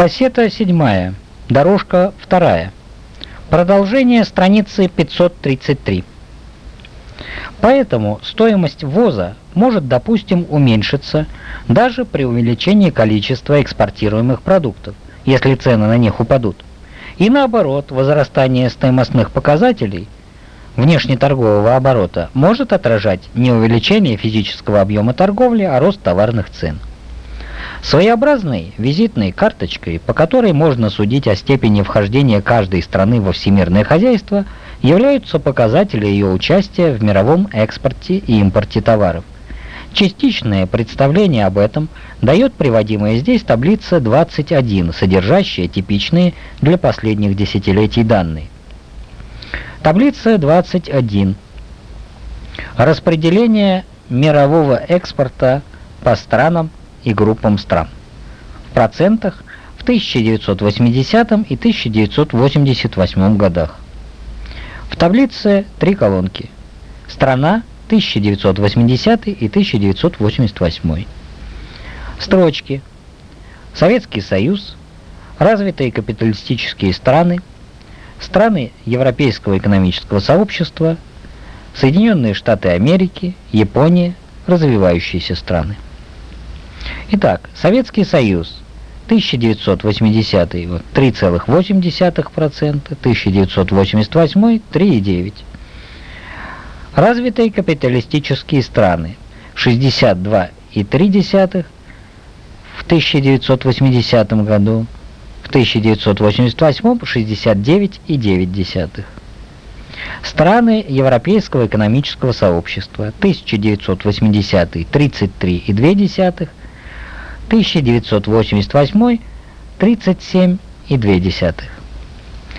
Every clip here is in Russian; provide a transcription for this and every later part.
Кассета седьмая. Дорожка вторая. Продолжение страницы 533. Поэтому стоимость ввоза может, допустим, уменьшиться даже при увеличении количества экспортируемых продуктов, если цены на них упадут. И наоборот, возрастание стоимостных показателей внешнеторгового оборота может отражать не увеличение физического объема торговли, а рост товарных цен. Своеобразной визитной карточкой, по которой можно судить о степени вхождения каждой страны во всемирное хозяйство, являются показатели ее участия в мировом экспорте и импорте товаров. Частичное представление об этом дает приводимая здесь таблица 21, содержащая типичные для последних десятилетий данные. Таблица 21. Распределение мирового экспорта по странам и группам стран. В процентах в 1980 и 1988 годах. В таблице три колонки. Страна 1980 и 1988. Строчки. Советский Союз, развитые капиталистические страны, страны Европейского экономического сообщества, Соединенные Штаты Америки, Япония, развивающиеся страны. Итак, Советский Союз 1980 вот, 3,8%, 1988 3,9%. Развитые капиталистические страны 62,3% в 1980 году, в 1988 69,9%. Страны Европейского экономического сообщества 1980 33,2%, 1988 37,2.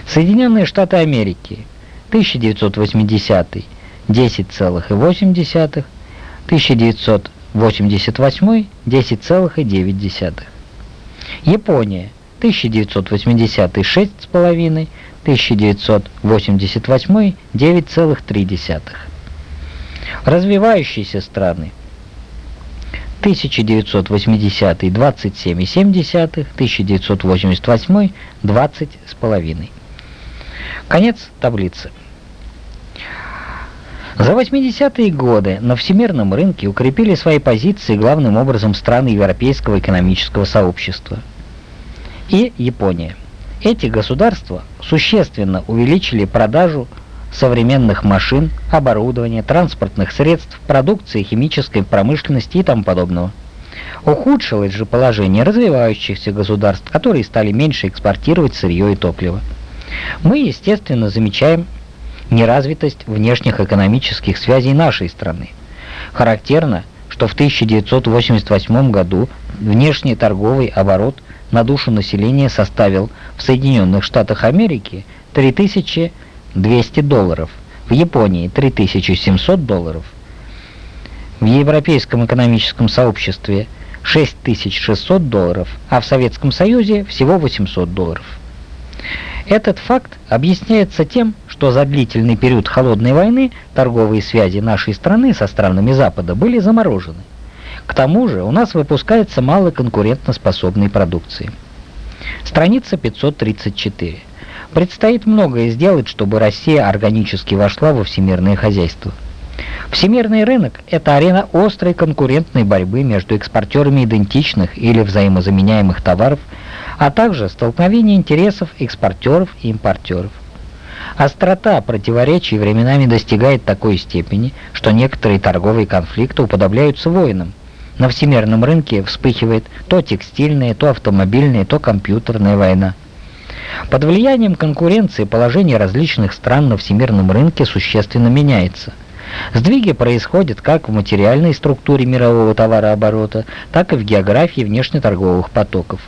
Соединенные Штаты Америки 1980 10,8, 1988 10,9. Япония 1980 6,5, 1988 9,3. Развивающиеся страны 1980 27,7, 1988 20,5. Конец таблицы. За 80-е годы на всемирном рынке укрепили свои позиции главным образом страны Европейского экономического сообщества и Япония. Эти государства существенно увеличили продажу современных машин, оборудования, транспортных средств, продукции химической промышленности и тому подобного. Ухудшилось же положение развивающихся государств, которые стали меньше экспортировать сырье и топливо. Мы, естественно, замечаем неразвитость внешних экономических связей нашей страны. Характерно, что в 1988 году внешний торговый оборот на душу населения составил в Соединенных Штатах Америки 3000 200 долларов, в Японии 3700 долларов, в Европейском экономическом сообществе 6600 долларов, а в Советском Союзе всего 800 долларов. Этот факт объясняется тем, что за длительный период холодной войны торговые связи нашей страны со странами Запада были заморожены. К тому же у нас выпускается мало конкурентоспособной продукции. Страница 534. Предстоит многое сделать, чтобы Россия органически вошла во всемирное хозяйство. Всемирный рынок – это арена острой конкурентной борьбы между экспортерами идентичных или взаимозаменяемых товаров, а также столкновение интересов экспортеров и импортеров. Острота противоречий временами достигает такой степени, что некоторые торговые конфликты уподобляются войнам. На всемирном рынке вспыхивает то текстильная, то автомобильная, то компьютерная война. Под влиянием конкуренции положение различных стран на всемирном рынке существенно меняется. Сдвиги происходят как в материальной структуре мирового товарооборота, так и в географии внешнеторговых потоков.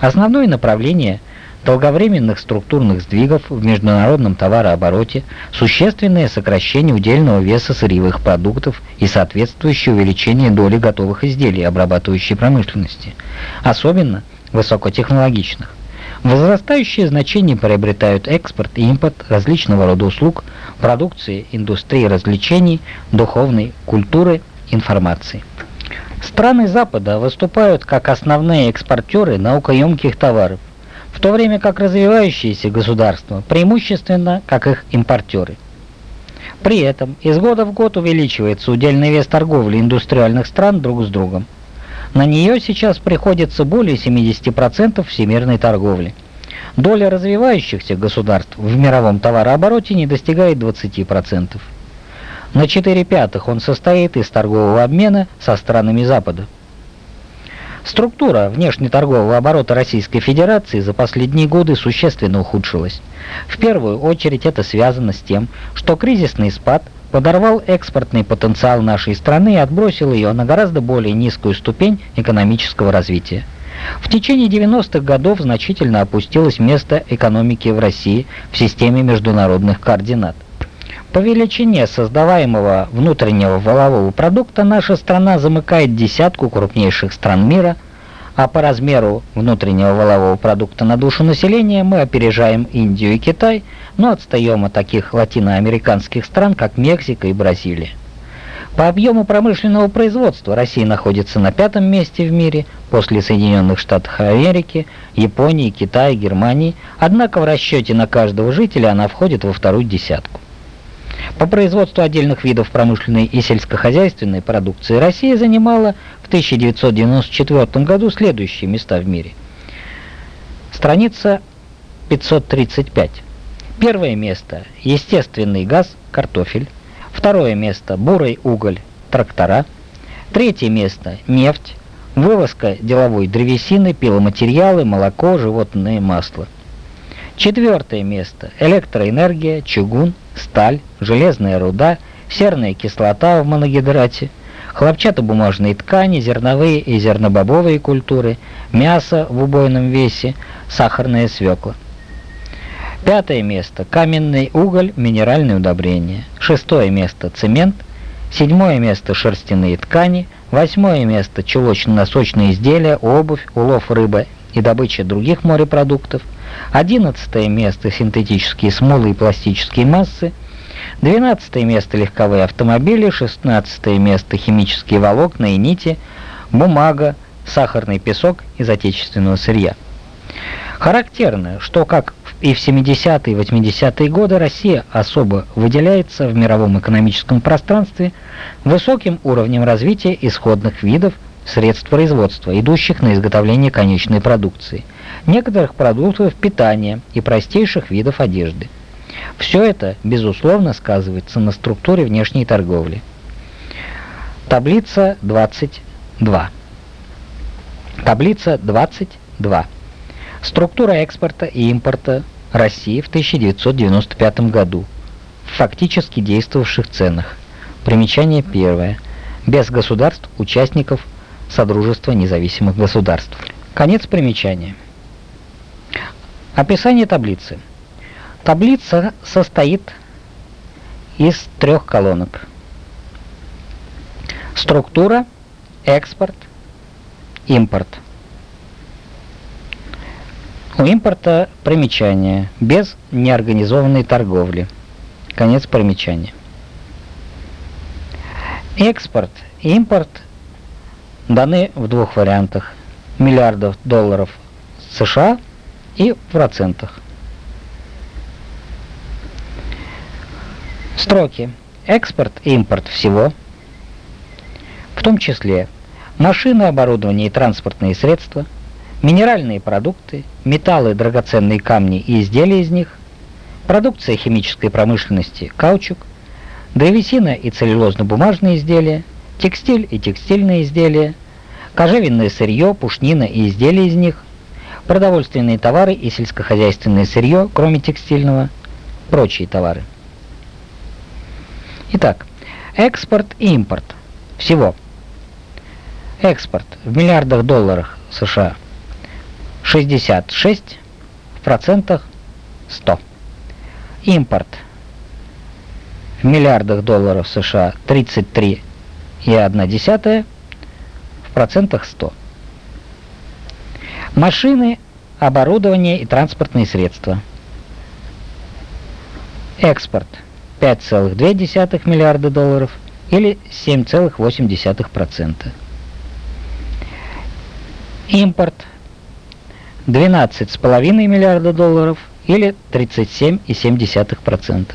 Основное направление долговременных структурных сдвигов в международном товарообороте – существенное сокращение удельного веса сырьевых продуктов и соответствующее увеличение доли готовых изделий обрабатывающей промышленности, особенно высокотехнологичных. Возрастающее значение приобретают экспорт и импорт различного рода услуг, продукции, индустрии развлечений, духовной культуры, информации. Страны Запада выступают как основные экспортеры наукоемких товаров, в то время как развивающиеся государства преимущественно как их импортеры. При этом из года в год увеличивается удельный вес торговли индустриальных стран друг с другом. На нее сейчас приходится более 70% всемирной торговли. Доля развивающихся государств в мировом товарообороте не достигает 20%. На 4 пятых он состоит из торгового обмена со странами Запада. Структура внешнеторгового оборота Российской Федерации за последние годы существенно ухудшилась. В первую очередь это связано с тем, что кризисный спад подорвал экспортный потенциал нашей страны и отбросил ее на гораздо более низкую ступень экономического развития. В течение 90-х годов значительно опустилось место экономики в России в системе международных координат. По величине создаваемого внутреннего валового продукта наша страна замыкает десятку крупнейших стран мира, а по размеру внутреннего валового продукта на душу населения мы опережаем Индию и Китай, но отстаем от таких латиноамериканских стран, как Мексика и Бразилия. По объему промышленного производства Россия находится на пятом месте в мире после Соединенных Штатов Америки, Японии, Китая, Германии, однако в расчете на каждого жителя она входит во вторую десятку. По производству отдельных видов промышленной и сельскохозяйственной продукции Россия занимала в 1994 году следующие места в мире. Страница 535. Первое место – естественный газ, картофель. Второе место – бурый уголь, трактора. Третье место – нефть, вывозка деловой древесины, пиломатериалы, молоко, животное масло. Четвертое место – электроэнергия, чугун, сталь, железная руда, серная кислота в моногидрате, хлопчатобумажные ткани, зерновые и зернобобовые культуры, мясо в убойном весе, сахарная свекла. Пятое место – каменный уголь, минеральные удобрения. Шестое место – цемент. Седьмое место – шерстяные ткани. Восьмое место – чулочно-носочные изделия, обувь, улов рыбы и добыча других морепродуктов. Одиннадцатое место – синтетические смолы и пластические массы. Двенадцатое место – легковые автомобили. Шестнадцатое место – химические волокна и нити, бумага, сахарный песок из отечественного сырья. Характерно, что как и в 70-е и 80-е годы Россия особо выделяется в мировом экономическом пространстве высоким уровнем развития исходных видов средств производства, идущих на изготовление конечной продукции, некоторых продуктов питания и простейших видов одежды. Все это, безусловно, сказывается на структуре внешней торговли. Таблица 22. Таблица 22. Структура экспорта и импорта России в 1995 году в фактически действовавших ценах. Примечание первое. Без государств, участников Содружества независимых государств. Конец примечания. Описание таблицы. Таблица состоит из трех колонок. Структура, экспорт, импорт. У импорта примечание без неорганизованной торговли. Конец примечания. Экспорт и импорт даны в двух вариантах. Миллиардов долларов США и в процентах. Строки. Экспорт и импорт всего, в том числе машины, оборудование и транспортные средства, минеральные продукты, металлы, драгоценные камни и изделия из них, продукция химической промышленности, каучук, древесина и целлюлозно-бумажные изделия, текстиль и текстильные изделия, кожевенное сырье, пушнина и изделия из них, продовольственные товары и сельскохозяйственное сырье, кроме текстильного, прочие товары. Итак, экспорт и импорт. Всего. Экспорт в миллиардах долларов США 66, в процентах 100. Импорт в миллиардах долларов США 33,1, в процентах 100. Машины, оборудование и транспортные средства. Экспорт 5,2 миллиарда долларов или 7,8%. Импорт 12,5 миллиарда долларов или 37,7%.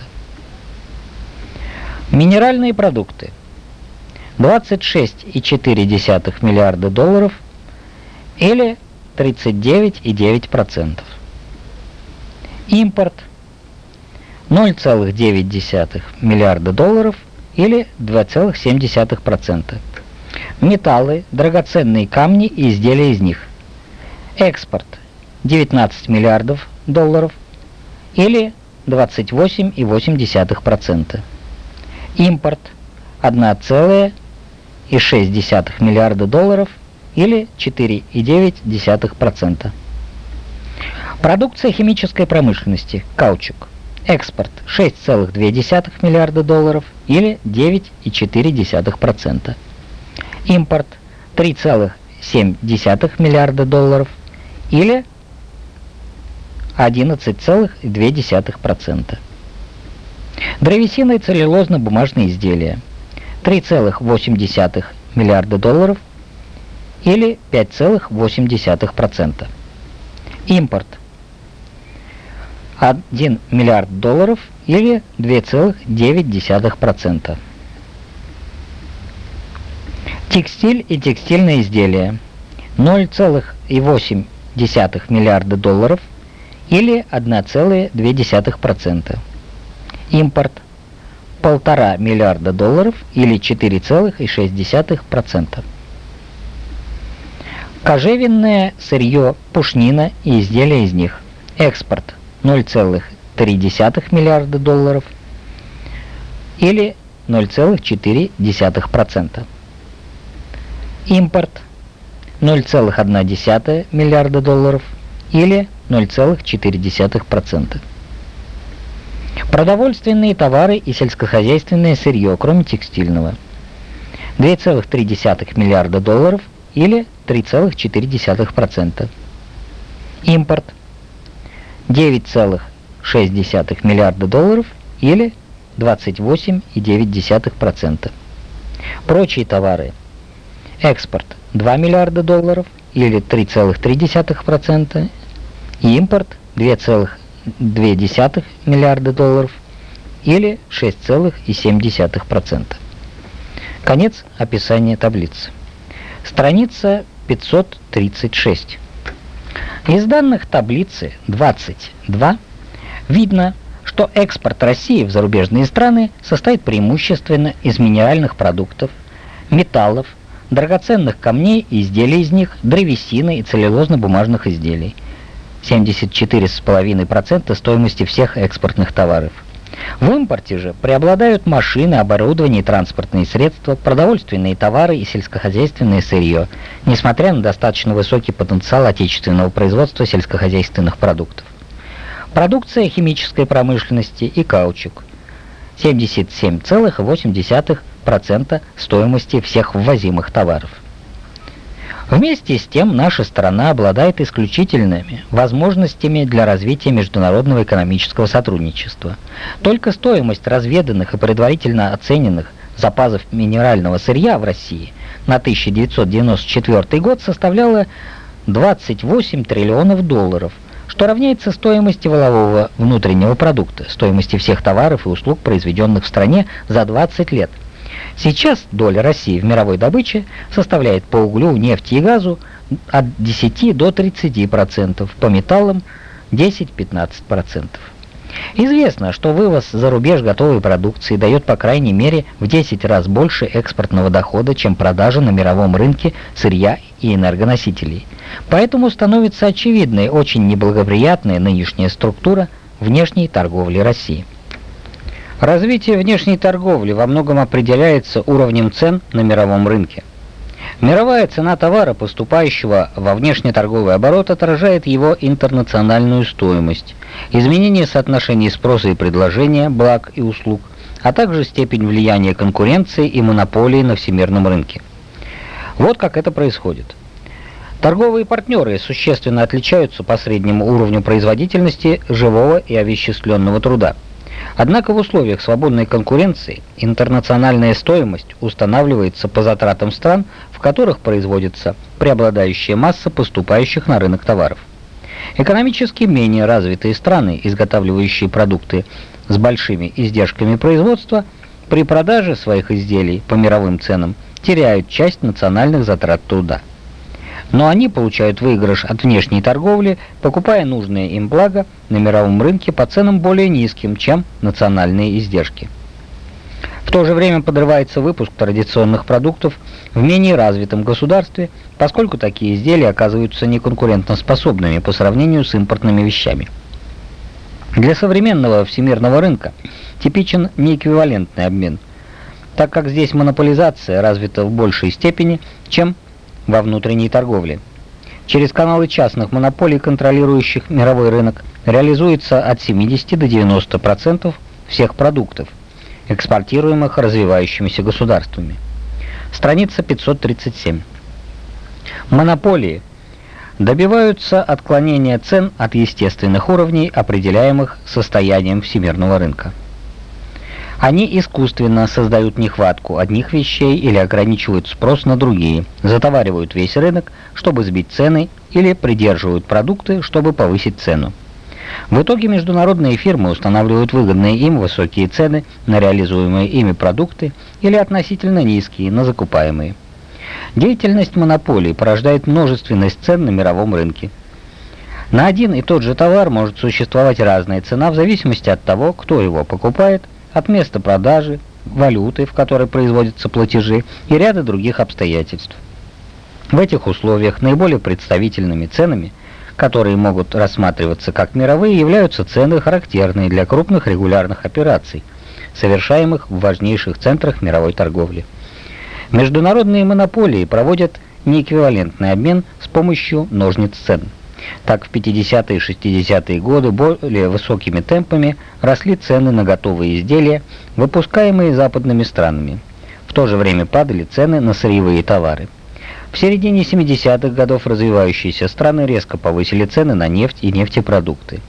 Минеральные продукты 26,4 миллиарда долларов или 39,9%. Импорт 0,9 миллиарда долларов или 2,7%. Металлы, драгоценные камни и изделия из них. Экспорт 19 миллиардов долларов или 28,8%. Импорт 1,6 миллиарда долларов или 4,9%. Продукция химической промышленности, каучук. Экспорт 6,2 миллиарда долларов или 9,4%. Импорт 3,7 миллиарда долларов или 11,2%. Древесина и целлюлозно-бумажные изделия 3,8 миллиарда долларов или 5,8%. Импорт 1 миллиард долларов или 2,9%. Текстиль и текстильные изделия 0,8 миллиарда долларов или 1,2%. Импорт 1,5 миллиарда долларов или 4,6%. Кожевенное сырье, пушнина и изделия из них. Экспорт 0,3 миллиарда долларов или 0,4%. Импорт 0,1 миллиарда долларов или 0,4%. Продовольственные товары и сельскохозяйственное сырье, кроме текстильного. 2,3 миллиарда долларов или 3,4%. Импорт 9,6 миллиарда долларов или 28,9%. Прочие товары. Экспорт 2 миллиарда долларов или 3,3%. И импорт 2,2 миллиарда долларов или 6,7%. Конец описания таблицы. Страница 536. Из данных таблицы 22 видно, что экспорт России в зарубежные страны состоит преимущественно из минеральных продуктов, металлов, драгоценных камней и изделий из них, древесины и целлюлозно-бумажных изделий. 74,5% стоимости всех экспортных товаров. В импорте же преобладают машины, оборудование и транспортные средства, продовольственные товары и сельскохозяйственное сырье, несмотря на достаточно высокий потенциал отечественного производства сельскохозяйственных продуктов. Продукция химической промышленности и каучук. 77,8% стоимости всех ввозимых товаров. Вместе с тем наша страна обладает исключительными возможностями для развития международного экономического сотрудничества. Только стоимость разведанных и предварительно оцененных запасов минерального сырья в России на 1994 год составляла 28 триллионов долларов, что равняется стоимости валового внутреннего продукта, стоимости всех товаров и услуг, произведенных в стране за 20 лет – Сейчас доля России в мировой добыче составляет по углю, нефти и газу от 10 до 30%, по металлам 10-15%. Известно, что вывоз за рубеж готовой продукции дает по крайней мере в 10 раз больше экспортного дохода, чем продажа на мировом рынке сырья и энергоносителей. Поэтому становится очевидной очень неблагоприятная нынешняя структура внешней торговли России. Развитие внешней торговли во многом определяется уровнем цен на мировом рынке. Мировая цена товара, поступающего во внешнеторговый оборот, отражает его интернациональную стоимость, изменение соотношений спроса и предложения благ и услуг, а также степень влияния конкуренции и монополии на всемирном рынке. Вот как это происходит. Торговые партнеры существенно отличаются по среднему уровню производительности живого и овеществленного труда – Однако в условиях свободной конкуренции интернациональная стоимость устанавливается по затратам стран, в которых производится преобладающая масса поступающих на рынок товаров. Экономически менее развитые страны, изготавливающие продукты с большими издержками производства, при продаже своих изделий по мировым ценам теряют часть национальных затрат труда но они получают выигрыш от внешней торговли, покупая нужные им блага на мировом рынке по ценам более низким, чем национальные издержки. В то же время подрывается выпуск традиционных продуктов в менее развитом государстве, поскольку такие изделия оказываются неконкурентоспособными по сравнению с импортными вещами. Для современного всемирного рынка типичен неэквивалентный обмен, так как здесь монополизация развита в большей степени, чем во внутренней торговле. Через каналы частных монополий, контролирующих мировой рынок, реализуется от 70 до 90% всех продуктов, экспортируемых развивающимися государствами. Страница 537. Монополии добиваются отклонения цен от естественных уровней, определяемых состоянием всемирного рынка. Они искусственно создают нехватку одних вещей или ограничивают спрос на другие, затоваривают весь рынок, чтобы сбить цены, или придерживают продукты, чтобы повысить цену. В итоге международные фирмы устанавливают выгодные им высокие цены на реализуемые ими продукты или относительно низкие на закупаемые. Деятельность монополий порождает множественность цен на мировом рынке. На один и тот же товар может существовать разная цена в зависимости от того, кто его покупает – от места продажи, валюты, в которой производятся платежи и ряда других обстоятельств. В этих условиях наиболее представительными ценами, которые могут рассматриваться как мировые, являются цены, характерные для крупных регулярных операций, совершаемых в важнейших центрах мировой торговли. Международные монополии проводят неэквивалентный обмен с помощью ножниц цен – так в 50-е и 60-е годы более высокими темпами росли цены на готовые изделия, выпускаемые западными странами. В то же время падали цены на сырьевые товары. В середине 70-х годов развивающиеся страны резко повысили цены на нефть и нефтепродукты.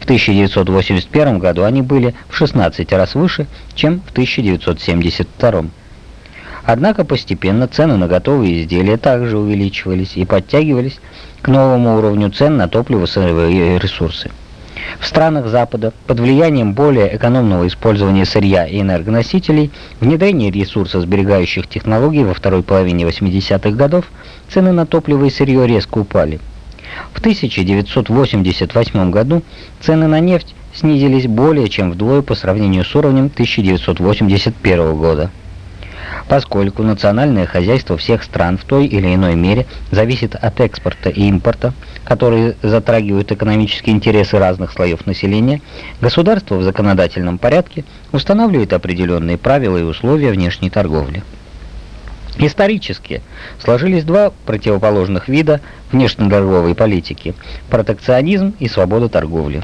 В 1981 году они были в 16 раз выше, чем в 1972. Однако постепенно цены на готовые изделия также увеличивались и подтягивались к новому уровню цен на топливо и ресурсы. В странах Запада под влиянием более экономного использования сырья и энергоносителей, внедрения ресурсосберегающих технологий во второй половине 80-х годов цены на топливо и сырье резко упали. В 1988 году цены на нефть снизились более чем вдвое по сравнению с уровнем 1981 года. Поскольку национальное хозяйство всех стран в той или иной мере зависит от экспорта и импорта, которые затрагивают экономические интересы разных слоев населения, государство в законодательном порядке устанавливает определенные правила и условия внешней торговли. Исторически сложились два противоположных вида внешнеторговой политики – протекционизм и свобода торговли.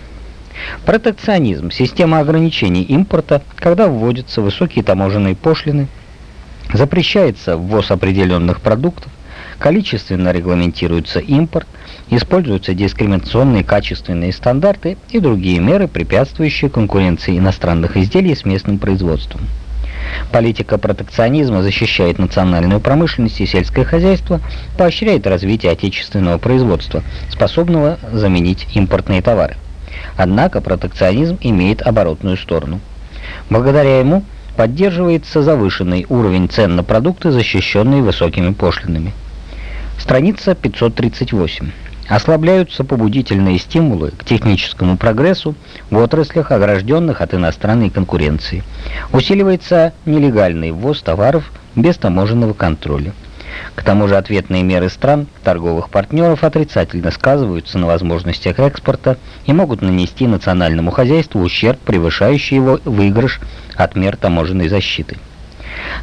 Протекционизм – система ограничений импорта, когда вводятся высокие таможенные пошлины – Запрещается ввоз определенных продуктов, количественно регламентируется импорт, используются дискриминационные качественные стандарты и другие меры, препятствующие конкуренции иностранных изделий с местным производством. Политика протекционизма защищает национальную промышленность и сельское хозяйство, поощряет развитие отечественного производства, способного заменить импортные товары. Однако протекционизм имеет оборотную сторону. Благодаря ему Поддерживается завышенный уровень цен на продукты, защищенные высокими пошлинами. Страница 538. Ослабляются побудительные стимулы к техническому прогрессу в отраслях, огражденных от иностранной конкуренции. Усиливается нелегальный ввоз товаров без таможенного контроля. К тому же ответные меры стран, торговых партнеров отрицательно сказываются на возможностях экспорта и могут нанести национальному хозяйству ущерб, превышающий его выигрыш от мер таможенной защиты.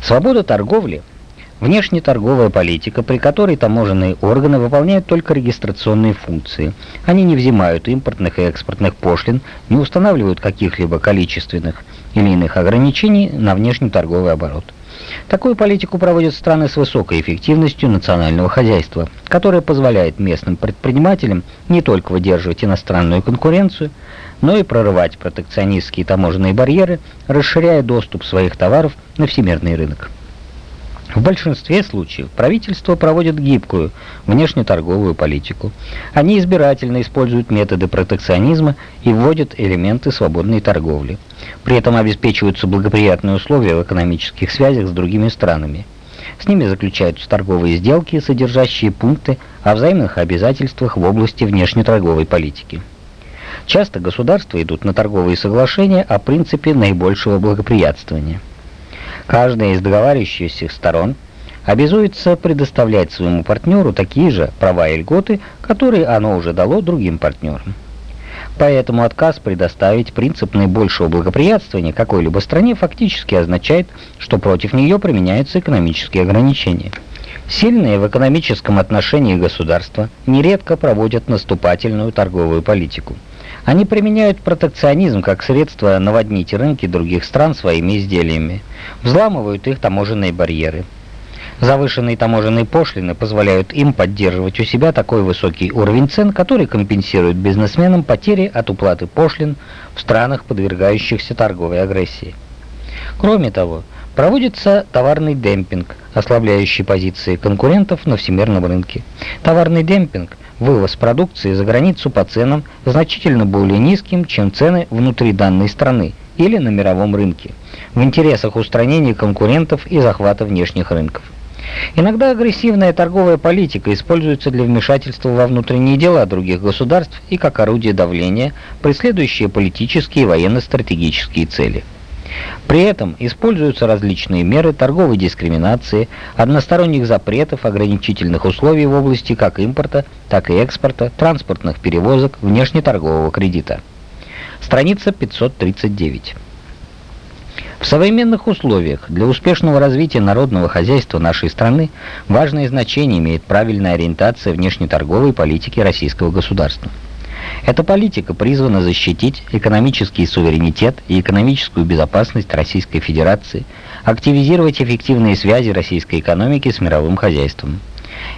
Свобода торговли – внешнеторговая политика, при которой таможенные органы выполняют только регистрационные функции. Они не взимают импортных и экспортных пошлин, не устанавливают каких-либо количественных или иных ограничений на внешнеторговый оборот. Такую политику проводят страны с высокой эффективностью национального хозяйства, которая позволяет местным предпринимателям не только выдерживать иностранную конкуренцию, но и прорывать протекционистские таможенные барьеры, расширяя доступ своих товаров на всемирный рынок. В большинстве случаев правительство проводит гибкую внешнеторговую политику. Они избирательно используют методы протекционизма и вводят элементы свободной торговли. При этом обеспечиваются благоприятные условия в экономических связях с другими странами. С ними заключаются торговые сделки, содержащие пункты о взаимных обязательствах в области внешнеторговой политики. Часто государства идут на торговые соглашения о принципе наибольшего благоприятствования. Каждая из договаривающихся сторон обязуется предоставлять своему партнеру такие же права и льготы, которые оно уже дало другим партнерам. Поэтому отказ предоставить принцип наибольшего благоприятствования какой-либо стране фактически означает, что против нее применяются экономические ограничения. Сильные в экономическом отношении государства нередко проводят наступательную торговую политику. Они применяют протекционизм как средство наводнить рынки других стран своими изделиями, взламывают их таможенные барьеры. Завышенные таможенные пошлины позволяют им поддерживать у себя такой высокий уровень цен, который компенсирует бизнесменам потери от уплаты пошлин в странах, подвергающихся торговой агрессии. Кроме того, проводится товарный демпинг, ослабляющий позиции конкурентов на всемирном рынке. Товарный демпинг – вывоз продукции за границу по ценам значительно более низким, чем цены внутри данной страны или на мировом рынке, в интересах устранения конкурентов и захвата внешних рынков. Иногда агрессивная торговая политика используется для вмешательства во внутренние дела других государств и как орудие давления, преследующее политические и военно-стратегические цели. При этом используются различные меры торговой дискриминации, односторонних запретов, ограничительных условий в области как импорта, так и экспорта, транспортных перевозок, внешнеторгового кредита. Страница 539. В современных условиях для успешного развития народного хозяйства нашей страны важное значение имеет правильная ориентация внешнеторговой политики российского государства. Эта политика призвана защитить экономический суверенитет и экономическую безопасность Российской Федерации, активизировать эффективные связи российской экономики с мировым хозяйством.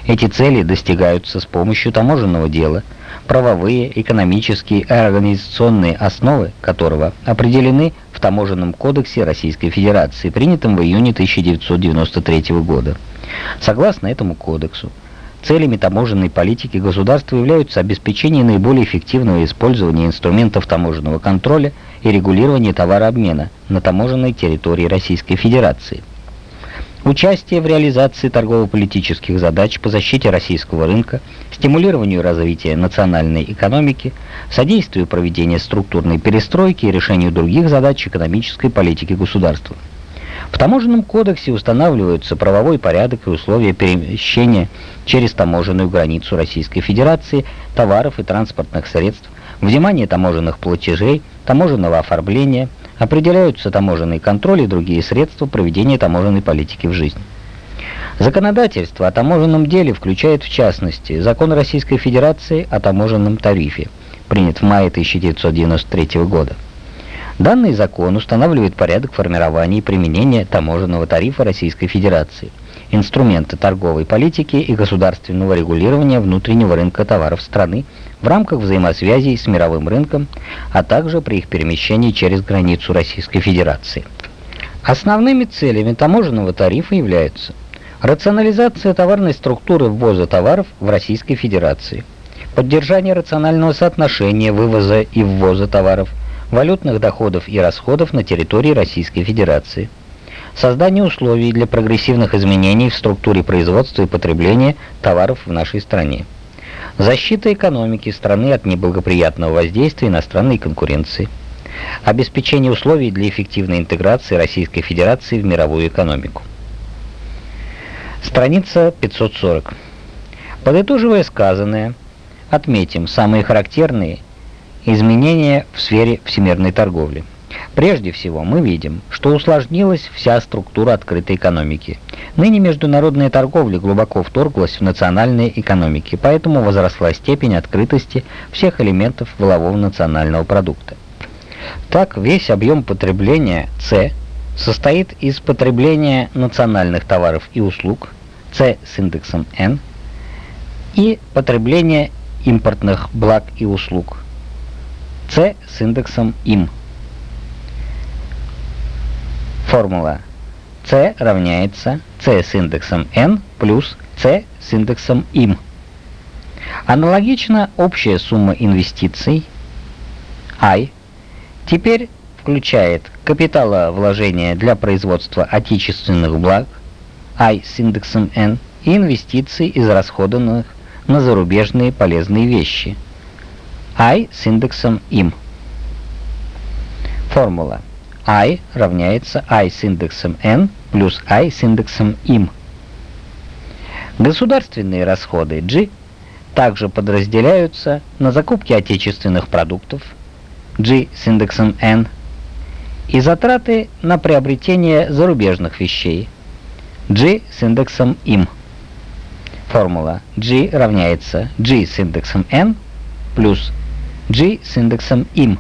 Эти цели достигаются с помощью таможенного дела, правовые, экономические и организационные основы которого определены в Таможенном кодексе Российской Федерации, принятом в июне 1993 года. Согласно этому кодексу, Целями таможенной политики государства являются обеспечение наиболее эффективного использования инструментов таможенного контроля и регулирование товарообмена на таможенной территории Российской Федерации. Участие в реализации торгово-политических задач по защите российского рынка, стимулированию развития национальной экономики, содействию проведения структурной перестройки и решению других задач экономической политики государства. В таможенном кодексе устанавливаются правовой порядок и условия перемещения через таможенную границу Российской Федерации товаров и транспортных средств, взимание таможенных платежей, таможенного оформления, определяются таможенный контроль и другие средства проведения таможенной политики в жизнь. Законодательство о таможенном деле включает в частности Закон Российской Федерации о таможенном тарифе, принят в мае 1993 года. Данный закон устанавливает порядок формирования и применения таможенного тарифа Российской Федерации, инструменты торговой политики и государственного регулирования внутреннего рынка товаров страны в рамках взаимосвязей с мировым рынком, а также при их перемещении через границу Российской Федерации. Основными целями таможенного тарифа являются рационализация товарной структуры ввоза товаров в Российской Федерации, поддержание рационального соотношения вывоза и ввоза товаров – валютных доходов и расходов на территории Российской Федерации, создание условий для прогрессивных изменений в структуре производства и потребления товаров в нашей стране, защита экономики страны от неблагоприятного воздействия иностранной конкуренции, обеспечение условий для эффективной интеграции Российской Федерации в мировую экономику. Страница 540. Подытоживая сказанное, отметим самые характерные изменения в сфере всемирной торговли. Прежде всего, мы видим, что усложнилась вся структура открытой экономики. Ныне международная торговля глубоко вторглась в национальные экономики, поэтому возросла степень открытости всех элементов волового национального продукта. Так, весь объем потребления С состоит из потребления национальных товаров и услуг C с индексом N и потребления импортных благ и услуг C с индексом IM. Формула. C равняется C с индексом N плюс C с индексом IM. Аналогично общая сумма инвестиций. I теперь включает капиталовложения для производства отечественных благ. I с индексом N и инвестиций, израсходованных на зарубежные полезные вещи I с индексом IM. Формула I равняется I с индексом N плюс I с индексом IM. Государственные расходы G также подразделяются на закупки отечественных продуктов G с индексом N и затраты на приобретение зарубежных вещей G с индексом IM. Формула G равняется G с индексом N плюс G с индексом IM.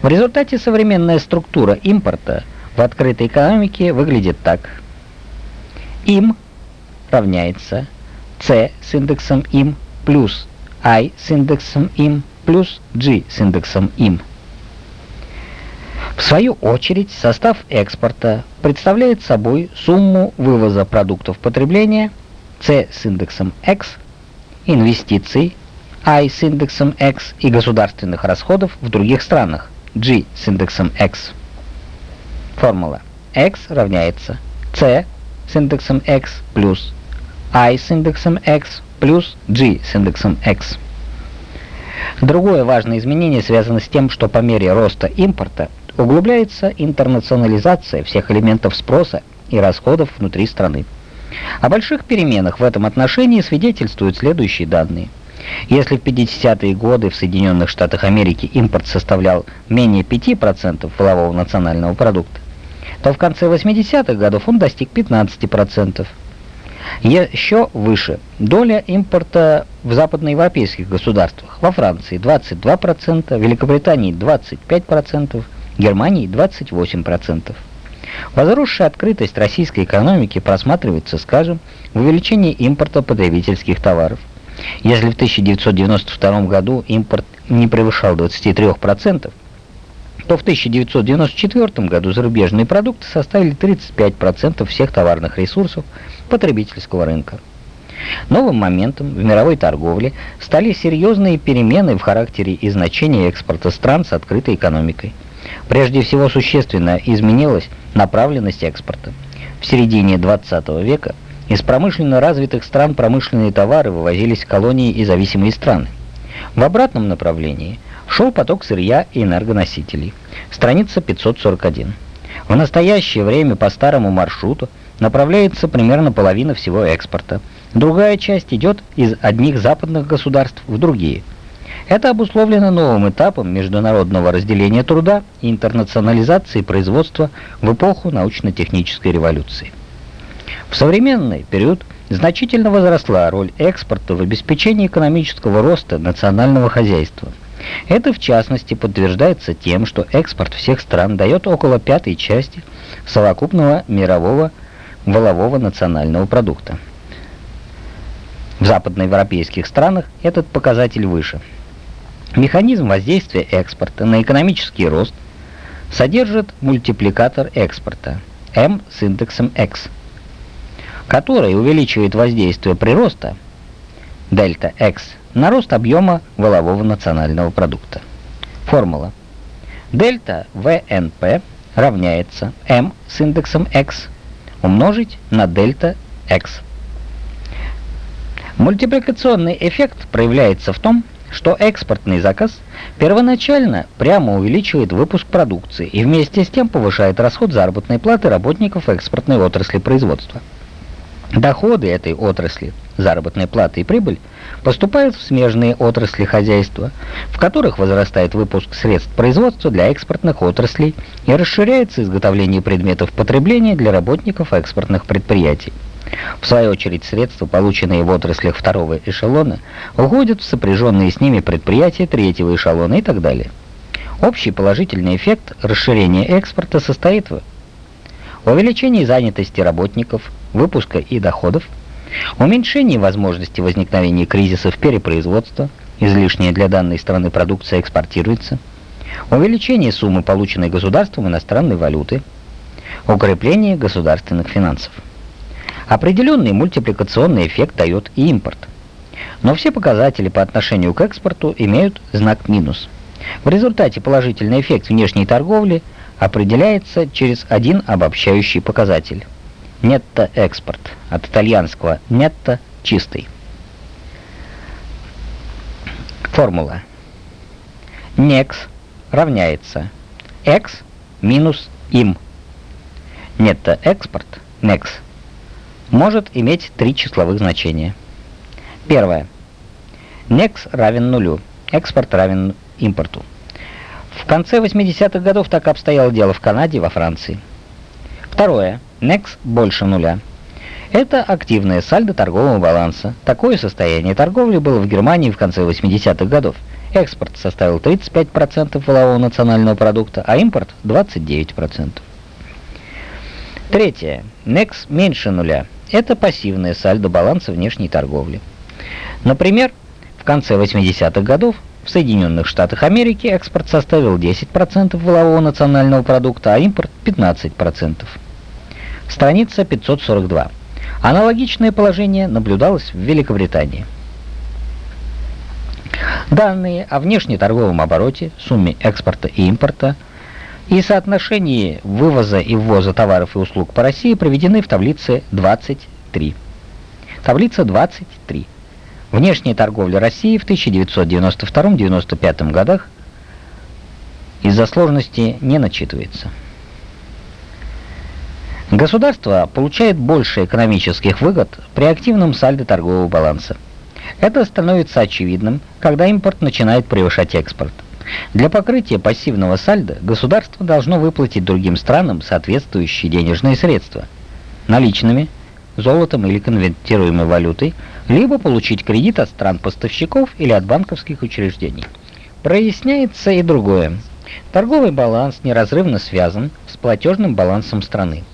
В результате современная структура импорта в открытой экономике выглядит так. IM равняется C с индексом IM плюс I с индексом IM плюс G с индексом IM. В свою очередь, состав экспорта представляет собой сумму вывоза продуктов потребления C с индексом X, инвестиций I с индексом X и государственных расходов в других странах G с индексом X. Формула X равняется C с индексом X плюс I с индексом X плюс G с индексом X. Другое важное изменение связано с тем, что по мере роста импорта углубляется интернационализация всех элементов спроса и расходов внутри страны. О больших переменах в этом отношении свидетельствуют следующие данные. Если в 50-е годы в Соединенных Штатах Америки импорт составлял менее 5% валового национального продукта, то в конце 80-х годов он достиг 15%. Еще выше доля импорта в западноевропейских государствах. Во Франции 22%, в Великобритании 25%, в Германии 28%. Возросшая открытость российской экономики просматривается, скажем, в увеличении импорта потребительских товаров. Если в 1992 году импорт не превышал 23%, то в 1994 году зарубежные продукты составили 35% всех товарных ресурсов потребительского рынка. Новым моментом в мировой торговле стали серьезные перемены в характере и значении экспорта стран с открытой экономикой. Прежде всего существенно изменилась направленность экспорта. В середине 20 века из промышленно развитых стран промышленные товары вывозились в колонии и зависимые страны. В обратном направлении шел поток сырья и энергоносителей. Страница 541. В настоящее время по старому маршруту направляется примерно половина всего экспорта. Другая часть идет из одних западных государств в другие. Это обусловлено новым этапом международного разделения труда и интернационализации производства в эпоху научно-технической революции. В современный период значительно возросла роль экспорта в обеспечении экономического роста национального хозяйства. Это в частности подтверждается тем, что экспорт всех стран дает около пятой части совокупного мирового валового национального продукта. В западноевропейских странах этот показатель выше. Механизм воздействия экспорта на экономический рост содержит мультипликатор экспорта M с индексом X – который увеличивает воздействие прироста дельта X на рост объема валового национального продукта. Формула. Дельта ВНП равняется M с индексом X умножить на дельта X. Мультипликационный эффект проявляется в том, что экспортный заказ первоначально прямо увеличивает выпуск продукции и вместе с тем повышает расход заработной платы работников экспортной отрасли производства. Доходы этой отрасли, заработная плата и прибыль, поступают в смежные отрасли хозяйства, в которых возрастает выпуск средств производства для экспортных отраслей и расширяется изготовление предметов потребления для работников экспортных предприятий. В свою очередь, средства, полученные в отраслях второго эшелона, уходят в сопряженные с ними предприятия третьего эшелона и так далее. Общий положительный эффект расширения экспорта состоит в увеличение занятости работников, выпуска и доходов, уменьшение возможности возникновения кризисов перепроизводства, излишняя для данной страны продукция экспортируется, увеличение суммы, полученной государством иностранной валюты, укрепление государственных финансов. Определенный мультипликационный эффект дает и импорт. Но все показатели по отношению к экспорту имеют знак минус. В результате положительный эффект внешней торговли определяется через один обобщающий показатель. Нетто-экспорт, от итальянского «нетто» – чистый. Формула. Nex равняется x минус им. Нетто-экспорт, nex, может иметь три числовых значения. Первое. Nex равен нулю, экспорт равен импорту. В конце 80-х годов так обстояло дело в Канаде и во Франции. Второе. Nex больше нуля. Это активное сальдо торгового баланса. Такое состояние торговли было в Германии в конце 80-х годов. Экспорт составил 35% валового национального продукта, а импорт 29%. Третье. Nex меньше нуля. Это пассивное сальдо баланса внешней торговли. Например, в конце 80-х годов в Соединенных Штатах Америки экспорт составил 10% валового национального продукта, а импорт 15%. Страница 542. Аналогичное положение наблюдалось в Великобритании. Данные о внешнеторговом обороте, сумме экспорта и импорта и соотношении вывоза и ввоза товаров и услуг по России приведены в таблице 23. Таблица 23. Внешняя торговля России в 1992-1995 годах из-за сложности не начитывается. Государство получает больше экономических выгод при активном сальдо торгового баланса. Это становится очевидным, когда импорт начинает превышать экспорт. Для покрытия пассивного сальда государство должно выплатить другим странам соответствующие денежные средства наличными, золотом или конвертируемой валютой, либо получить кредит от стран-поставщиков или от банковских учреждений. Проясняется и другое. Торговый баланс неразрывно связан с платежным балансом страны.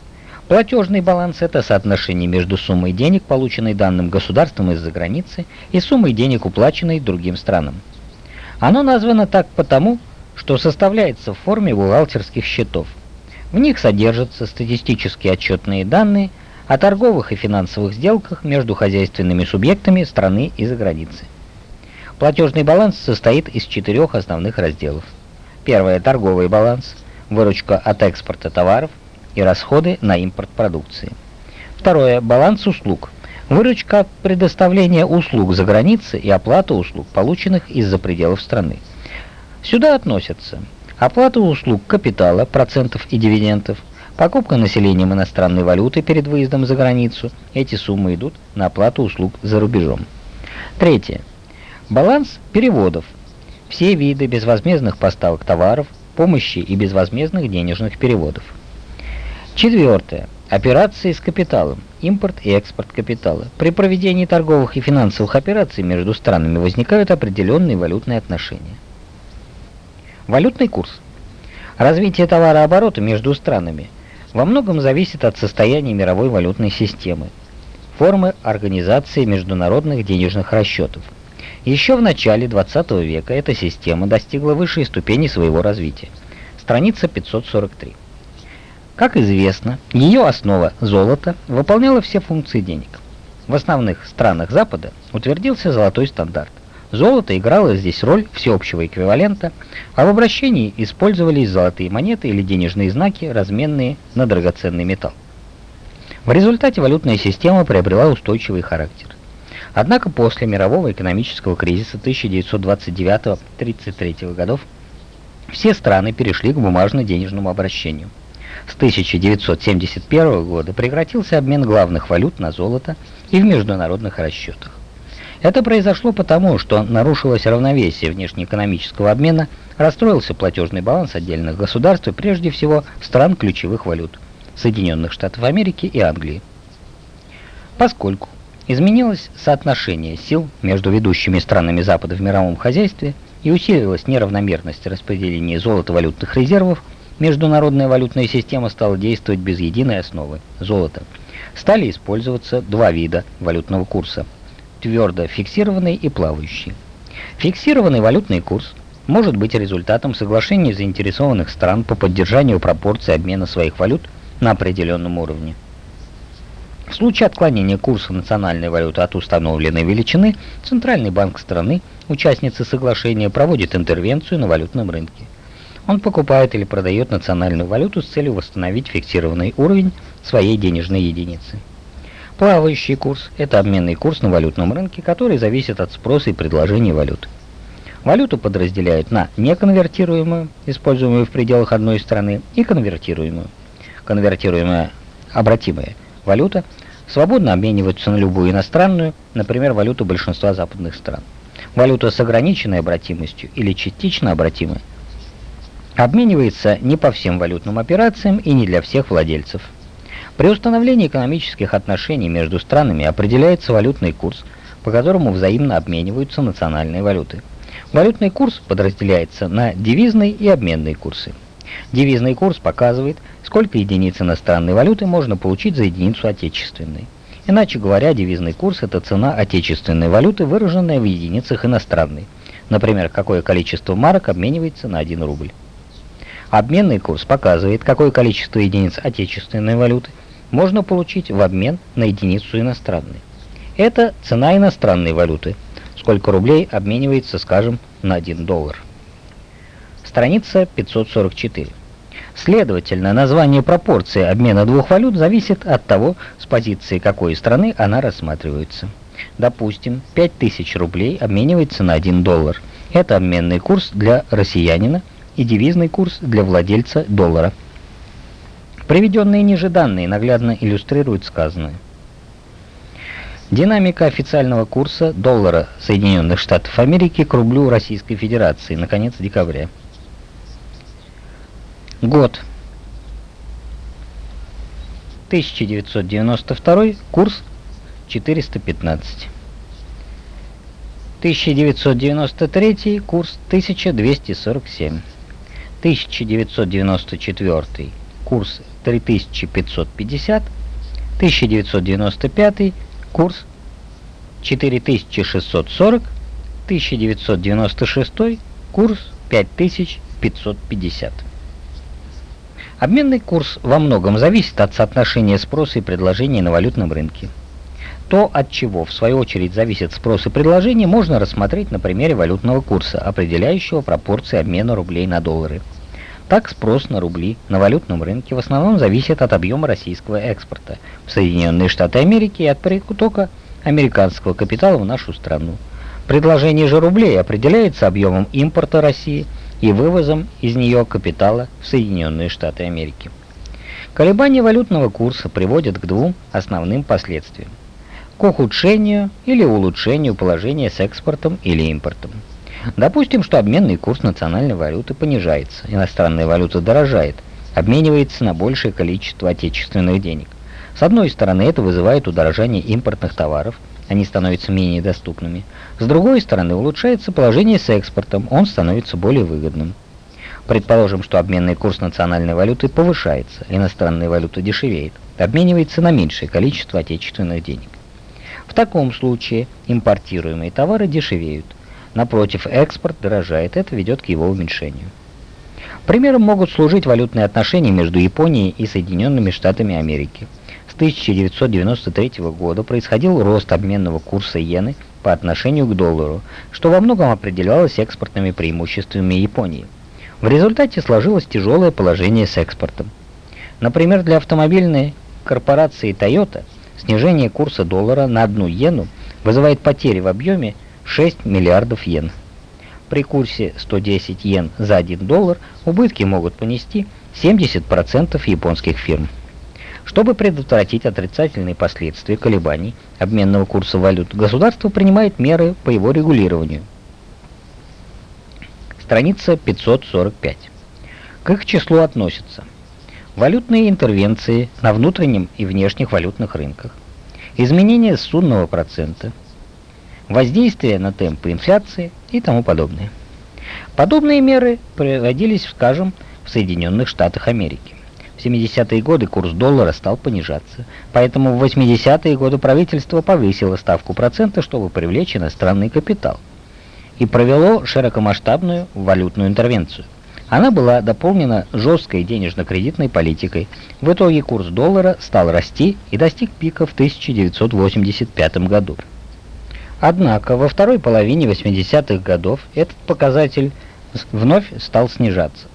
Платежный баланс – это соотношение между суммой денег, полученной данным государством из-за границы, и суммой денег, уплаченной другим странам. Оно названо так потому, что составляется в форме бухгалтерских счетов. В них содержатся статистические отчетные данные о торговых и финансовых сделках между хозяйственными субъектами страны и за границей. Платежный баланс состоит из четырех основных разделов. Первое – торговый баланс, выручка от экспорта товаров – и расходы на импорт продукции. Второе. Баланс услуг. Выручка от предоставления услуг за границей и оплата услуг, полученных из-за пределов страны. Сюда относятся оплата услуг капитала, процентов и дивидендов, покупка населением иностранной валюты перед выездом за границу. Эти суммы идут на оплату услуг за рубежом. Третье. Баланс переводов. Все виды безвозмездных поставок товаров, помощи и безвозмездных денежных переводов. Четвертое. Операции с капиталом. Импорт и экспорт капитала. При проведении торговых и финансовых операций между странами возникают определенные валютные отношения. Валютный курс. Развитие товарооборота между странами во многом зависит от состояния мировой валютной системы, формы организации международных денежных расчетов. Еще в начале 20 века эта система достигла высшей ступени своего развития. Страница 543. Как известно, ее основа золото выполняла все функции денег. В основных странах Запада утвердился золотой стандарт. Золото играло здесь роль всеобщего эквивалента, а в обращении использовались золотые монеты или денежные знаки, разменные на драгоценный металл. В результате валютная система приобрела устойчивый характер. Однако после мирового экономического кризиса 1929-33 годов все страны перешли к бумажно-денежному обращению – с 1971 года прекратился обмен главных валют на золото и в международных расчетах. Это произошло потому, что нарушилось равновесие внешнеэкономического обмена, расстроился платежный баланс отдельных государств и прежде всего стран ключевых валют – Соединенных Штатов Америки и Англии. Поскольку изменилось соотношение сил между ведущими странами Запада в мировом хозяйстве и усилилась неравномерность распределения золотовалютных резервов, Международная валютная система стала действовать без единой основы – золота. Стали использоваться два вида валютного курса – твердо фиксированный и плавающий. Фиксированный валютный курс может быть результатом соглашений заинтересованных стран по поддержанию пропорций обмена своих валют на определенном уровне. В случае отклонения курса национальной валюты от установленной величины, Центральный банк страны, участницы соглашения, проводит интервенцию на валютном рынке. Он покупает или продает национальную валюту с целью восстановить фиксированный уровень своей денежной единицы. Плавающий курс – это обменный курс на валютном рынке, который зависит от спроса и предложения валют. Валюту подразделяют на неконвертируемую, используемую в пределах одной страны, и конвертируемую. Конвертируемая обратимая валюта свободно обменивается на любую иностранную, например, валюту большинства западных стран. Валюта с ограниченной обратимостью или частично обратимой обменивается не по всем валютным операциям и не для всех владельцев. При установлении экономических отношений между странами определяется валютный курс, по которому взаимно обмениваются национальные валюты. Валютный курс подразделяется на девизный и обменные курсы. Девизный курс показывает, сколько единиц иностранной валюты можно получить за единицу отечественной. Иначе говоря, девизный курс – это цена отечественной валюты, выраженная в единицах иностранной. Например, какое количество марок обменивается на 1 рубль. Обменный курс показывает, какое количество единиц отечественной валюты можно получить в обмен на единицу иностранной. Это цена иностранной валюты, сколько рублей обменивается, скажем, на 1 доллар. Страница 544. Следовательно, название пропорции обмена двух валют зависит от того, с позиции какой страны она рассматривается. Допустим, 5000 рублей обменивается на 1 доллар. Это обменный курс для россиянина – и девизный курс для владельца доллара. Приведенные ниже данные наглядно иллюстрируют сказанное. Динамика официального курса доллара Соединенных Штатов Америки к рублю Российской Федерации на конец декабря. Год. 1992, курс 415. 1993, курс 1247. 1994 курс 3550, 1995 курс 4640, 1996 курс 5550. Обменный курс во многом зависит от соотношения спроса и предложения на валютном рынке. То, от чего в свою очередь зависит спрос и предложение, можно рассмотреть на примере валютного курса, определяющего пропорции обмена рублей на доллары. Так спрос на рубли на валютном рынке в основном зависит от объема российского экспорта в Соединенные Штаты Америки и от притока американского капитала в нашу страну. Предложение же рублей определяется объемом импорта России и вывозом из нее капитала в Соединенные Штаты Америки. Колебания валютного курса приводят к двум основным последствиям. К ухудшению или улучшению положения с экспортом или импортом. Допустим, что обменный курс национальной валюты понижается, иностранная валюта дорожает, обменивается на большее количество отечественных денег. С одной стороны, это вызывает удорожание импортных товаров, они становятся менее доступными. С другой стороны, улучшается положение с экспортом, он становится более выгодным. Предположим, что обменный курс национальной валюты повышается, иностранная валюта дешевеет, обменивается на меньшее количество отечественных денег. В таком случае импортируемые товары дешевеют – Напротив, экспорт дорожает, это ведет к его уменьшению. Примером могут служить валютные отношения между Японией и Соединенными Штатами Америки. С 1993 года происходил рост обменного курса иены по отношению к доллару, что во многом определялось экспортными преимуществами Японии. В результате сложилось тяжелое положение с экспортом. Например, для автомобильной корпорации Toyota снижение курса доллара на одну иену вызывает потери в объеме 6 миллиардов йен. При курсе 110 йен за 1 доллар убытки могут понести 70% японских фирм. Чтобы предотвратить отрицательные последствия колебаний обменного курса валют, государство принимает меры по его регулированию. Страница 545. К их числу относятся валютные интервенции на внутреннем и внешних валютных рынках, изменение сунного процента – воздействие на темпы инфляции и тому подобное. Подобные меры проводились, скажем, в Соединенных Штатах Америки. В 70-е годы курс доллара стал понижаться, поэтому в 80-е годы правительство повысило ставку процента, чтобы привлечь иностранный капитал, и провело широкомасштабную валютную интервенцию. Она была дополнена жесткой денежно-кредитной политикой. В итоге курс доллара стал расти и достиг пика в 1985 году. Однако во второй половине 80-х годов этот показатель вновь стал снижаться.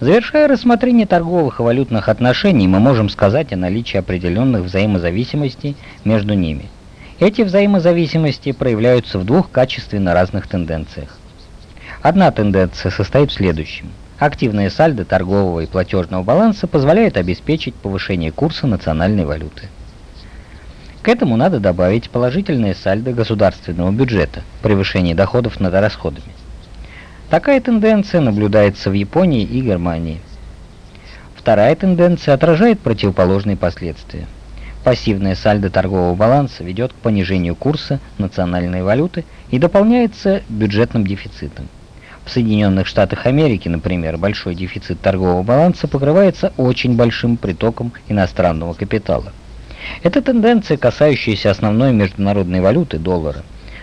Завершая рассмотрение торговых и валютных отношений, мы можем сказать о наличии определенных взаимозависимостей между ними. Эти взаимозависимости проявляются в двух качественно разных тенденциях. Одна тенденция состоит в следующем. Активные сальдо торгового и платежного баланса позволяют обеспечить повышение курса национальной валюты. К этому надо добавить положительное сальдо государственного бюджета, превышение доходов над расходами. Такая тенденция наблюдается в Японии и Германии. Вторая тенденция отражает противоположные последствия. Пассивное сальдо торгового баланса ведет к понижению курса национальной валюты и дополняется бюджетным дефицитом. В Соединенных Штатах Америки, например, большой дефицит торгового баланса покрывается очень большим притоком иностранного капитала. Эта тенденция, касающаяся основной международной валюты доллара,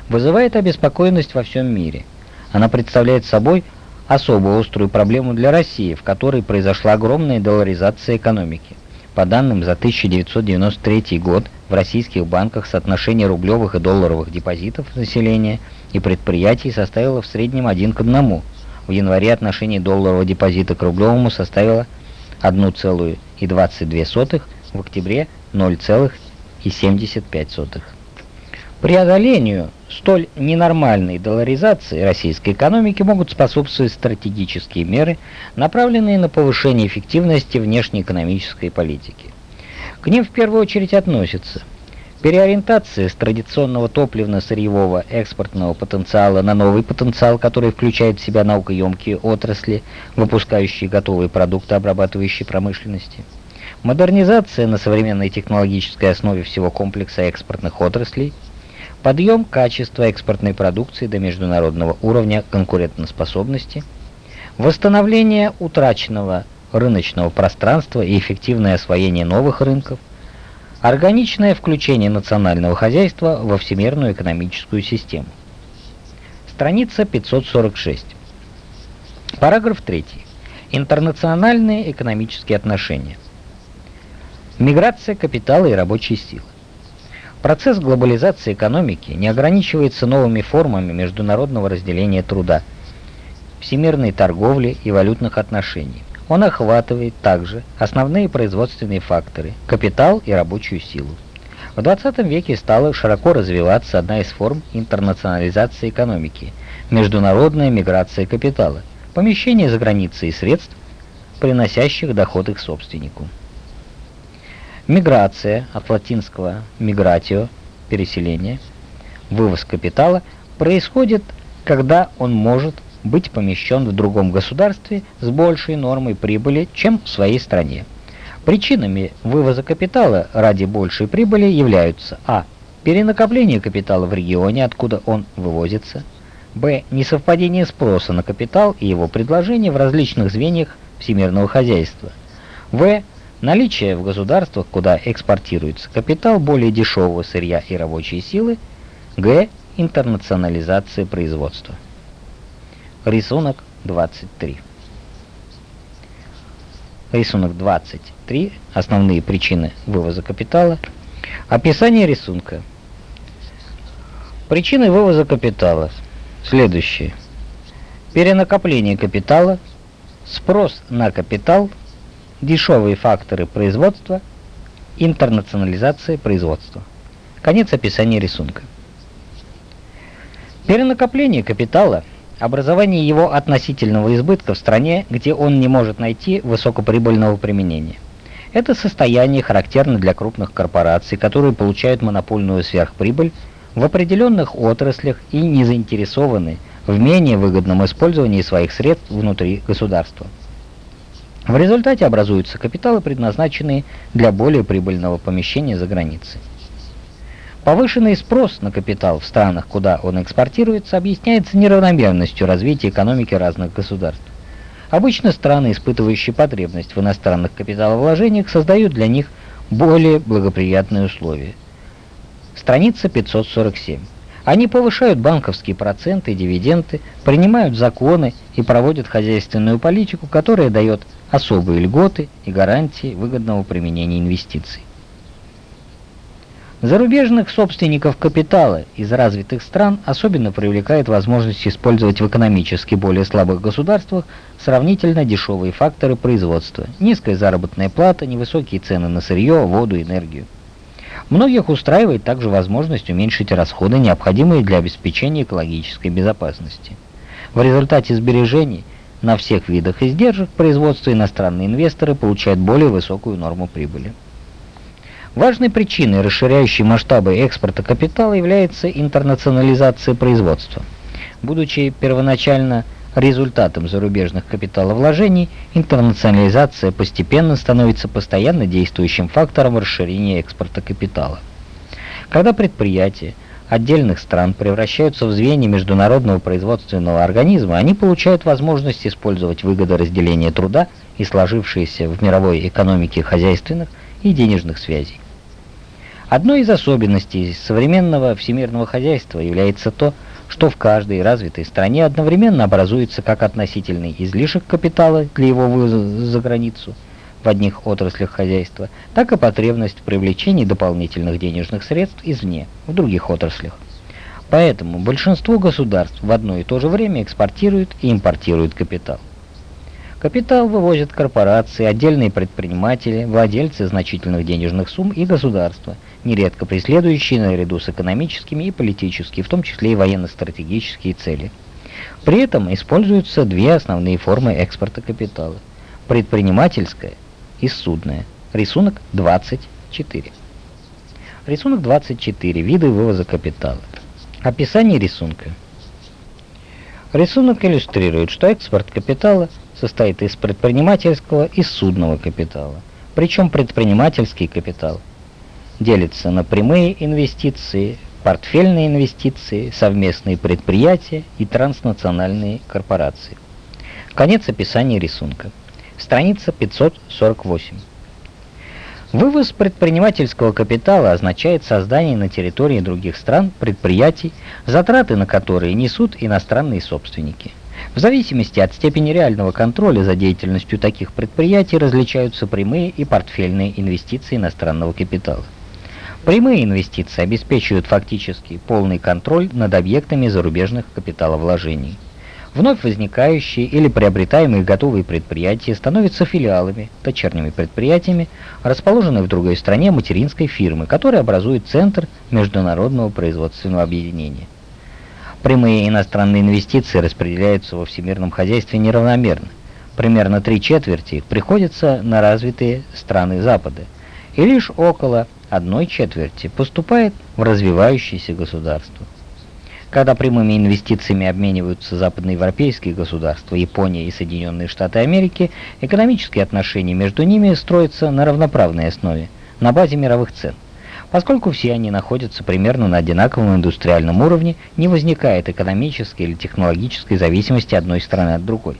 вызывает обеспокоенность во всем мире – она представляет собой особо острую проблему для России, в которой произошла огромная долларизация экономики. По данным за 1993 год в российских банках соотношение рублевых и долларовых депозитов населения и предприятий составило в среднем 1 к 1. В январе отношение долларового депозита к рублевому составило 1,22, в октябре 0,75. Преодолению столь ненормальной долларизации российской экономики могут способствовать стратегические меры, направленные на повышение эффективности внешнеэкономической политики. К ним в первую очередь относятся переориентация с традиционного топливно-сырьевого экспортного потенциала на новый потенциал, который включает в себя наукоемкие отрасли, выпускающие готовые продукты обрабатывающей промышленности, модернизация на современной технологической основе всего комплекса экспортных отраслей – подъем качества экспортной продукции до международного уровня конкурентоспособности, восстановление утраченного рыночного пространства и эффективное освоение новых рынков, органичное включение национального хозяйства во всемирную экономическую систему. Страница 546. Параграф 3. Интернациональные экономические отношения. Миграция капитала и рабочей силы. Процесс глобализации экономики не ограничивается новыми формами международного разделения труда, всемирной торговли и валютных отношений. Он охватывает также основные производственные факторы – капитал и рабочую силу. В 20 веке стала широко развиваться одна из форм интернационализации экономики – международная миграция капитала, помещение за границей средств, приносящих доход их собственнику. Миграция, от латинского migratio – переселение, вывоз капитала, происходит, когда он может быть помещен в другом государстве с большей нормой прибыли, чем в своей стране. Причинами вывоза капитала ради большей прибыли являются а. Перенакопление капитала в регионе, откуда он вывозится, б. Несовпадение спроса на капитал и его предложения в различных звеньях всемирного хозяйства, в. Наличие в государствах, куда экспортируется капитал, более дешевого сырья и рабочей силы. Г. Интернационализация производства. Рисунок 23. Рисунок 23. Основные причины вывоза капитала. Описание рисунка. Причины вывоза капитала следующие. Перенакопление капитала, спрос на капитал – дешевые факторы производства, интернационализация производства. Конец описания рисунка. Перенакопление капитала, образование его относительного избытка в стране, где он не может найти высокоприбыльного применения. Это состояние характерно для крупных корпораций, которые получают монопольную сверхприбыль в определенных отраслях и не заинтересованы в менее выгодном использовании своих средств внутри государства. В результате образуются капиталы, предназначенные для более прибыльного помещения за границей. Повышенный спрос на капитал в странах, куда он экспортируется, объясняется неравномерностью развития экономики разных государств. Обычно страны, испытывающие потребность в иностранных капиталовложениях, создают для них более благоприятные условия. Страница 547. Они повышают банковские проценты и дивиденды, принимают законы и проводят хозяйственную политику, которая дает особые льготы и гарантии выгодного применения инвестиций. Зарубежных собственников капитала из развитых стран особенно привлекает возможность использовать в экономически более слабых государствах сравнительно дешевые факторы производства, низкая заработная плата, невысокие цены на сырье, воду, энергию. Многих устраивает также возможность уменьшить расходы, необходимые для обеспечения экологической безопасности. В результате сбережений на всех видах издержек производства иностранные инвесторы получают более высокую норму прибыли. Важной причиной, расширяющей масштабы экспорта капитала, является интернационализация производства. Будучи первоначально результатом зарубежных капиталовложений, интернационализация постепенно становится постоянно действующим фактором расширения экспорта капитала. Когда предприятия отдельных стран превращаются в звенья международного производственного организма, они получают возможность использовать выгоды разделения труда и сложившиеся в мировой экономике хозяйственных и денежных связей. Одной из особенностей современного всемирного хозяйства является то, что в каждой развитой стране одновременно образуется как относительный излишек капитала для его вывоза за границу в одних отраслях хозяйства, так и потребность в привлечении дополнительных денежных средств извне, в других отраслях. Поэтому большинство государств в одно и то же время экспортируют и импортируют капитал. Капитал вывозят корпорации, отдельные предприниматели, владельцы значительных денежных сумм и государства, нередко преследующие наряду с экономическими и политическими, в том числе и военно-стратегические цели. При этом используются две основные формы экспорта капитала – предпринимательская и судная. Рисунок 24. Рисунок 24. Виды вывоза капитала. Описание рисунка. Рисунок иллюстрирует, что экспорт капитала – состоит из предпринимательского и судного капитала. Причем предпринимательский капитал делится на прямые инвестиции, портфельные инвестиции, совместные предприятия и транснациональные корпорации. Конец описания рисунка. Страница 548. Вывоз предпринимательского капитала означает создание на территории других стран предприятий, затраты на которые несут иностранные собственники – в зависимости от степени реального контроля за деятельностью таких предприятий различаются прямые и портфельные инвестиции иностранного капитала. Прямые инвестиции обеспечивают фактически полный контроль над объектами зарубежных капиталовложений. Вновь возникающие или приобретаемые готовые предприятия становятся филиалами, дочерними предприятиями, расположенной в другой стране материнской фирмы, которая образует центр международного производственного объединения. Прямые иностранные инвестиции распределяются во всемирном хозяйстве неравномерно. Примерно три четверти их приходится на развитые страны Запада, и лишь около одной четверти поступает в развивающиеся государства. Когда прямыми инвестициями обмениваются западноевропейские государства, Япония и Соединенные Штаты Америки, экономические отношения между ними строятся на равноправной основе, на базе мировых цен. Поскольку все они находятся примерно на одинаковом индустриальном уровне, не возникает экономической или технологической зависимости одной страны от другой.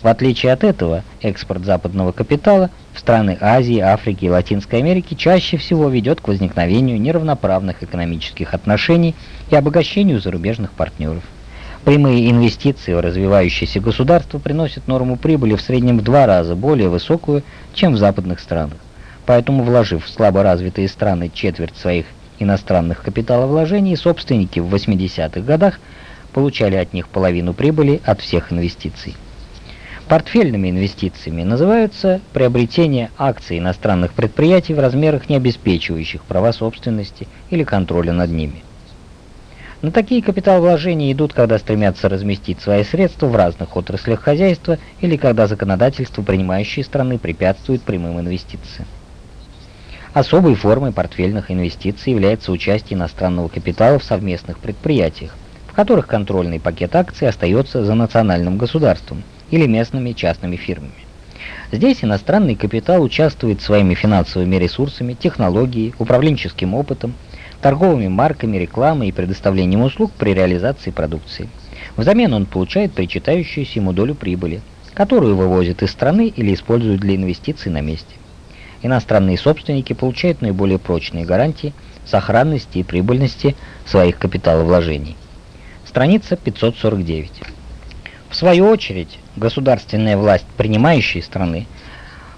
В отличие от этого, экспорт западного капитала страны Азии, Африки и Латинской Америки чаще всего ведет к возникновению неравноправных экономических отношений и обогащению зарубежных партнеров. Прямые инвестиции в развивающиеся государства приносят норму прибыли в среднем в два раза более высокую, чем в западных странах. Поэтому, вложив в слабо развитые страны четверть своих иностранных капиталовложений, собственники в 80-х годах получали от них половину прибыли от всех инвестиций. Портфельными инвестициями называются приобретение акций иностранных предприятий в размерах, не обеспечивающих права собственности или контроля над ними. На такие капиталовложения идут, когда стремятся разместить свои средства в разных отраслях хозяйства или когда законодательство принимающей страны препятствует прямым инвестициям. Особой формой портфельных инвестиций является участие иностранного капитала в совместных предприятиях, в которых контрольный пакет акций остается за национальным государством или местными частными фирмами. Здесь иностранный капитал участвует своими финансовыми ресурсами, технологией, управленческим опытом, торговыми марками, рекламой и предоставлением услуг при реализации продукции. Взамен он получает причитающуюся ему долю прибыли. которую вывозят из страны или используют для инвестиций на месте. Иностранные собственники получают наиболее прочные гарантии сохранности и прибыльности своих капиталовложений. Страница 549. В свою очередь, государственная власть принимающей страны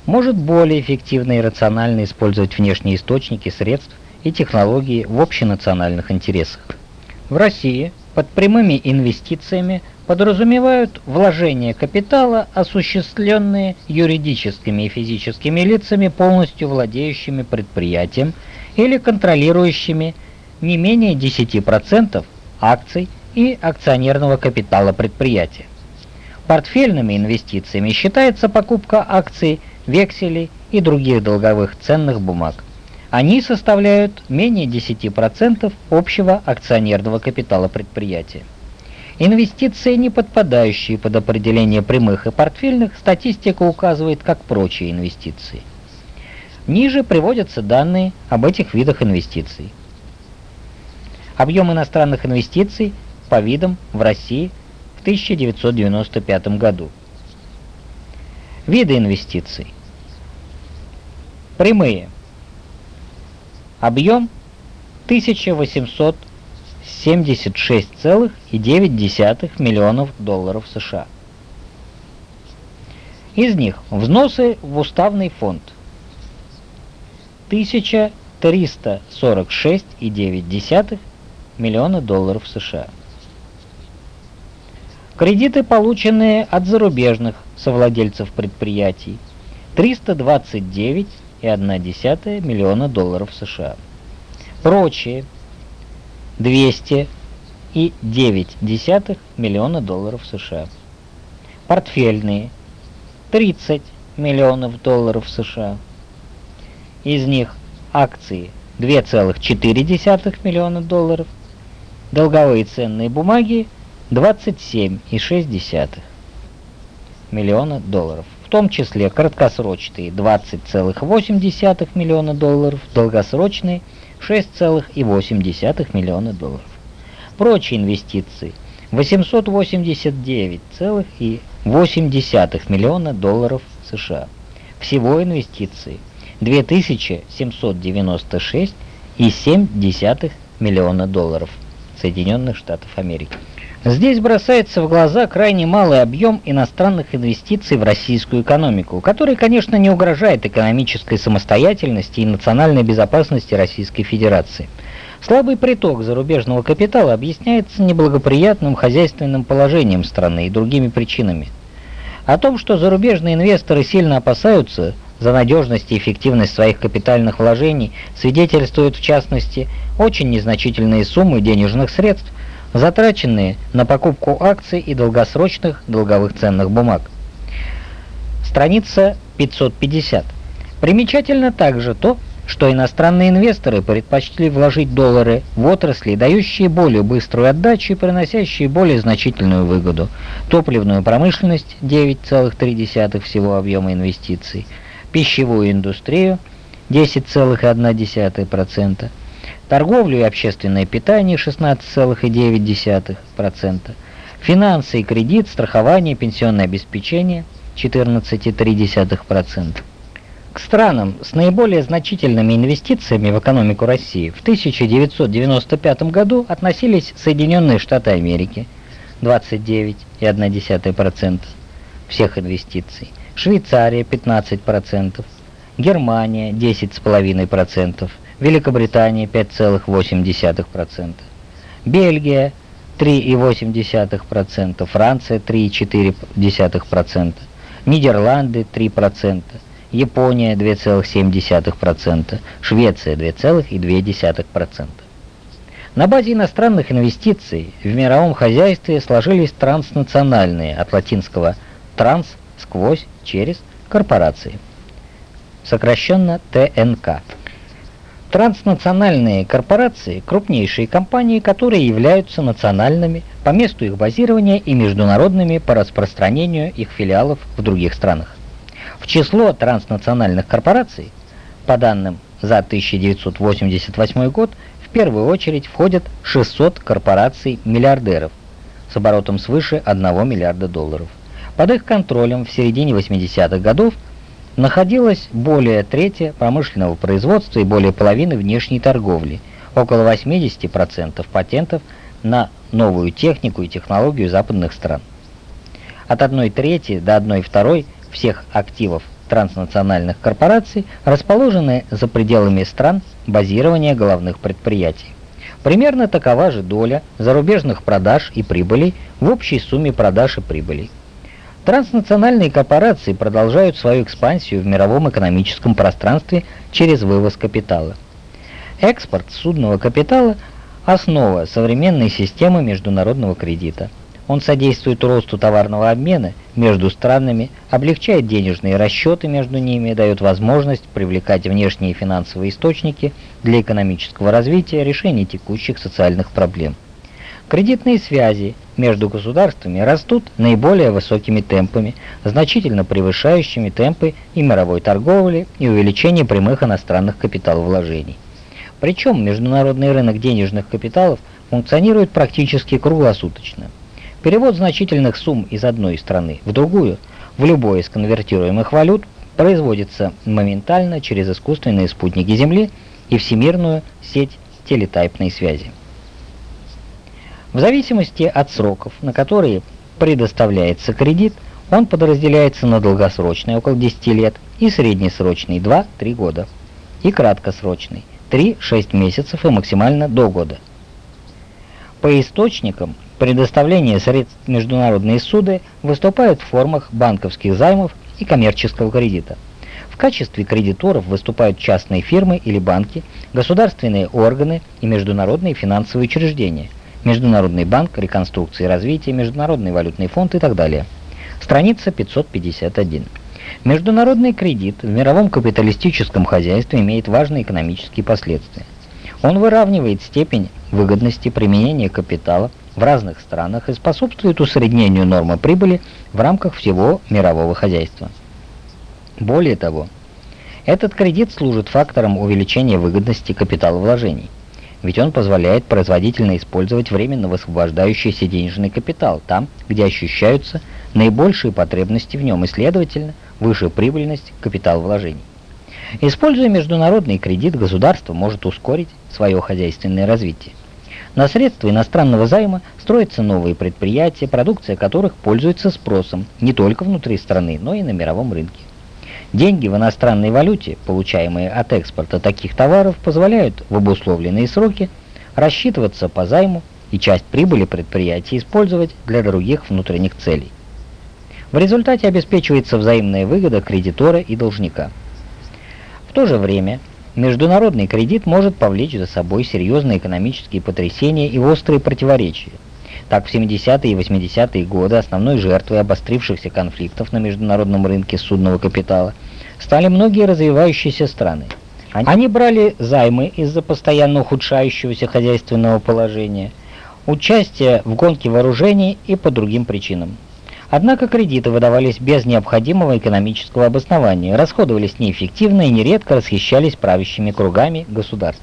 может более эффективно и рационально использовать внешние источники средств и технологии в общенациональных интересах. В России под прямыми инвестициями подразумевают вложение капитала, осуществленные юридическими и физическими лицами, полностью владеющими предприятием или контролирующими не менее 10% акций и акционерного капитала предприятия. Портфельными инвестициями считается покупка акций, векселей и других долговых ценных бумаг. Они составляют менее 10% общего акционерного капитала предприятия. Инвестиции, не подпадающие под определение прямых и портфельных, статистика указывает как прочие инвестиции. Ниже приводятся данные об этих видах инвестиций. Объем иностранных инвестиций по видам в России 1995 году. Виды инвестиций. Прямые. Объем 1876,9 миллионов долларов США. Из них взносы в уставный фонд 1346,9 миллиона долларов США. Кредиты, полученные от зарубежных совладельцев предприятий, 329,1 миллиона долларов США. Прочие 200,9 миллиона долларов США. Портфельные 30 миллионов долларов США. Из них акции 2,4 миллиона долларов, долговые ценные бумаги 27,6 миллиона долларов, в том числе краткосрочные 20,8 миллиона долларов, долгосрочные 6,8 миллиона долларов. Прочие инвестиции 889,8 миллиона долларов США. Всего инвестиции 2796,7 миллиона долларов Соединенных Штатов Америки. Здесь бросается в глаза крайне малый объем иностранных инвестиций в российскую экономику, который, конечно, не угрожает экономической самостоятельности и национальной безопасности Российской Федерации. Слабый приток зарубежного капитала объясняется неблагоприятным хозяйственным положением страны и другими причинами. О том, что зарубежные инвесторы сильно опасаются за надежность и эффективность своих капитальных вложений, свидетельствуют в частности очень незначительные суммы денежных средств, затраченные на покупку акций и долгосрочных долговых ценных бумаг. Страница 550. Примечательно также то, что иностранные инвесторы предпочли вложить доллары в отрасли, дающие более быструю отдачу и приносящие более значительную выгоду. Топливную промышленность 9,3 всего объема инвестиций, пищевую индустрию 10,1%, торговлю и общественное питание 16,9%, финансы и кредит, страхование, пенсионное обеспечение 14,3%. К странам с наиболее значительными инвестициями в экономику России в 1995 году относились Соединенные Штаты Америки 29,1% всех инвестиций, Швейцария 15%, Германия 10,5%, Великобритания 5,8%, Бельгия 3,8%, Франция 3,4%, Нидерланды 3%, Япония 2,7%, Швеция 2,2%. На базе иностранных инвестиций в мировом хозяйстве сложились транснациональные, от латинского «транс» – сквозь, через, корпорации. Сокращенно ТНК. Транснациональные корпорации – крупнейшие компании, которые являются национальными по месту их базирования и международными по распространению их филиалов в других странах. В число транснациональных корпораций, по данным за 1988 год, в первую очередь входят 600 корпораций-миллиардеров с оборотом свыше 1 миллиарда долларов. Под их контролем в середине 80-х годов находилось более трети промышленного производства и более половины внешней торговли, около 80% патентов на новую технику и технологию западных стран. От 1 трети до 1 второй всех активов транснациональных корпораций расположены за пределами стран базирования головных предприятий. Примерно такова же доля зарубежных продаж и прибылей в общей сумме продаж и прибылей. Транснациональные корпорации продолжают свою экспансию в мировом экономическом пространстве через вывоз капитала. Экспорт судного капитала – основа современной системы международного кредита. Он содействует росту товарного обмена между странами, облегчает денежные расчеты между ними, дает возможность привлекать внешние финансовые источники для экономического развития, решения текущих социальных проблем. Кредитные связи между государствами растут наиболее высокими темпами, значительно превышающими темпы и мировой торговли, и увеличения прямых иностранных капиталовложений. Причем международный рынок денежных капиталов функционирует практически круглосуточно. Перевод значительных сумм из одной страны в другую, в любой из конвертируемых валют, производится моментально через искусственные спутники Земли и всемирную сеть телетайпной связи. В зависимости от сроков, на которые предоставляется кредит, он подразделяется на долгосрочный около 10 лет и среднесрочный 2-3 года и краткосрочный 3-6 месяцев и максимально до года. По источникам предоставления средств международные суды выступают в формах банковских займов и коммерческого кредита. В качестве кредиторов выступают частные фирмы или банки, государственные органы и международные финансовые учреждения – Международный банк реконструкции и развития, Международный валютный фонд и так далее. Страница 551. Международный кредит в мировом капиталистическом хозяйстве имеет важные экономические последствия. Он выравнивает степень выгодности применения капитала в разных странах и способствует усреднению нормы прибыли в рамках всего мирового хозяйства. Более того, этот кредит служит фактором увеличения выгодности капиталовложений ведь он позволяет производительно использовать временно высвобождающийся денежный капитал там, где ощущаются наибольшие потребности в нем и, следовательно, высшая прибыльность капиталовложений. Используя международный кредит, государство может ускорить свое хозяйственное развитие. На средства иностранного займа строятся новые предприятия, продукция которых пользуется спросом не только внутри страны, но и на мировом рынке. Деньги в иностранной валюте, получаемые от экспорта таких товаров, позволяют в обусловленные сроки рассчитываться по займу и часть прибыли предприятия использовать для других внутренних целей. В результате обеспечивается взаимная выгода кредитора и должника. В то же время международный кредит может повлечь за собой серьезные экономические потрясения и острые противоречия. Так, в 70-е и 80-е годы основной жертвой обострившихся конфликтов на международном рынке судного капитала стали многие развивающиеся страны. Они брали займы из-за постоянно ухудшающегося хозяйственного положения, участия в гонке вооружений и по другим причинам. Однако кредиты выдавались без необходимого экономического обоснования, расходовались неэффективно и нередко расхищались правящими кругами государств.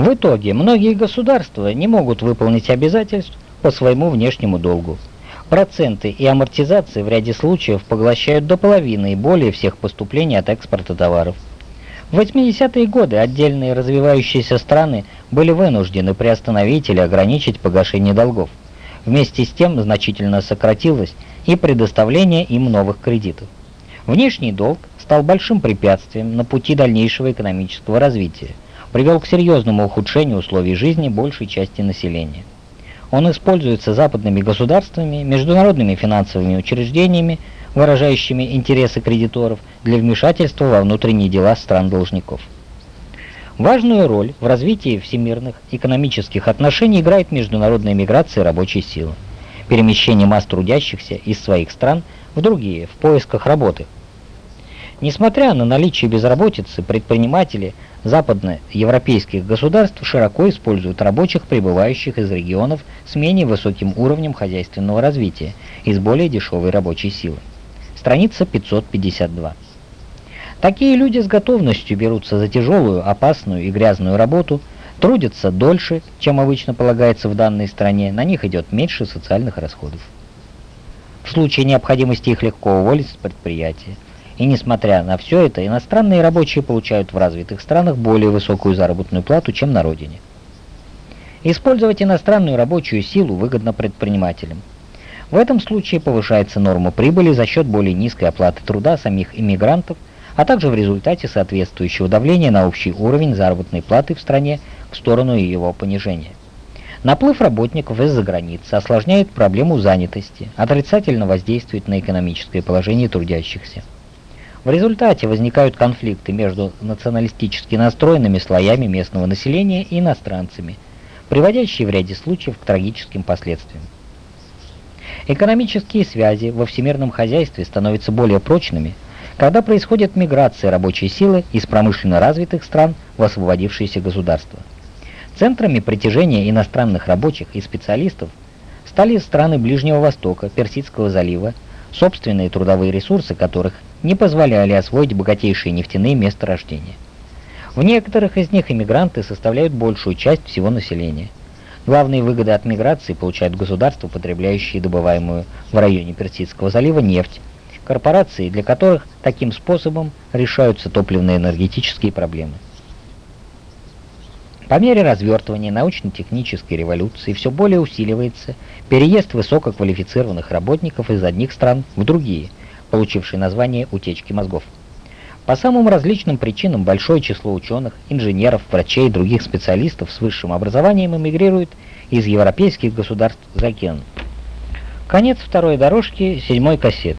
В итоге многие государства не могут выполнить обязательств по своему внешнему долгу. Проценты и амортизации в ряде случаев поглощают до половины и более всех поступлений от экспорта товаров. В 80-е годы отдельные развивающиеся страны были вынуждены приостановить или ограничить погашение долгов. Вместе с тем значительно сократилось и предоставление им новых кредитов. Внешний долг стал большим препятствием на пути дальнейшего экономического развития – привел к серьезному ухудшению условий жизни большей части населения. Он используется западными государствами, международными финансовыми учреждениями, выражающими интересы кредиторов для вмешательства во внутренние дела стран-должников. Важную роль в развитии всемирных экономических отношений играет международная миграция рабочей силы, перемещение масс трудящихся из своих стран в другие в поисках работы. Несмотря на наличие безработицы, предприниматели – западноевропейских государств широко используют рабочих, прибывающих из регионов с менее высоким уровнем хозяйственного развития и с более дешевой рабочей силой. Страница 552. Такие люди с готовностью берутся за тяжелую, опасную и грязную работу, трудятся дольше, чем обычно полагается в данной стране, на них идет меньше социальных расходов. В случае необходимости их легко уволить с предприятия. И несмотря на все это, иностранные рабочие получают в развитых странах более высокую заработную плату, чем на родине. Использовать иностранную рабочую силу выгодно предпринимателям. В этом случае повышается норма прибыли за счет более низкой оплаты труда самих иммигрантов, а также в результате соответствующего давления на общий уровень заработной платы в стране в сторону его понижения. Наплыв работников из-за границы осложняет проблему занятости, отрицательно воздействует на экономическое положение трудящихся. В результате возникают конфликты между националистически настроенными слоями местного населения и иностранцами, приводящие в ряде случаев к трагическим последствиям. Экономические связи во всемирном хозяйстве становятся более прочными, когда происходит миграция рабочей силы из промышленно развитых стран в освободившиеся государства. Центрами притяжения иностранных рабочих и специалистов стали страны Ближнего Востока, Персидского залива, собственные трудовые ресурсы которых не позволяли освоить богатейшие нефтяные месторождения. В некоторых из них иммигранты составляют большую часть всего населения. Главные выгоды от миграции получают государства, потребляющие добываемую в районе Персидского залива нефть, корпорации, для которых таким способом решаются топливно-энергетические проблемы. По мере развертывания научно-технической революции все более усиливается переезд высококвалифицированных работников из одних стран в другие – получивший название утечки мозгов. По самым различным причинам большое число ученых, инженеров, врачей и других специалистов с высшим образованием эмигрирует из европейских государств за океан. Конец второй дорожки седьмой кассеты.